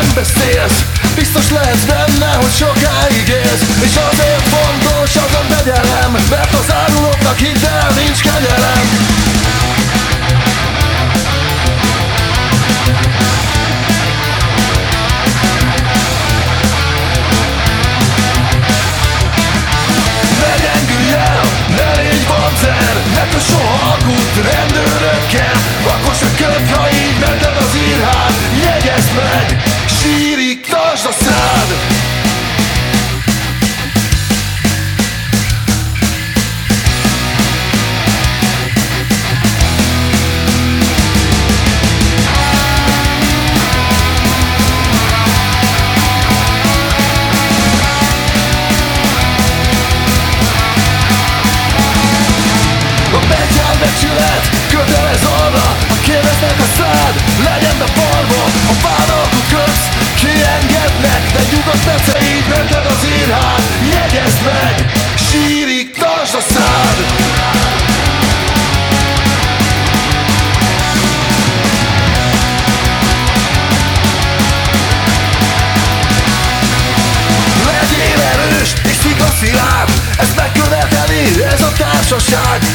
nem beszélsz. Biztos lehet benne, hogy sokáig élsz. És azért szilárd. Ezt megköveteli ez a társaság.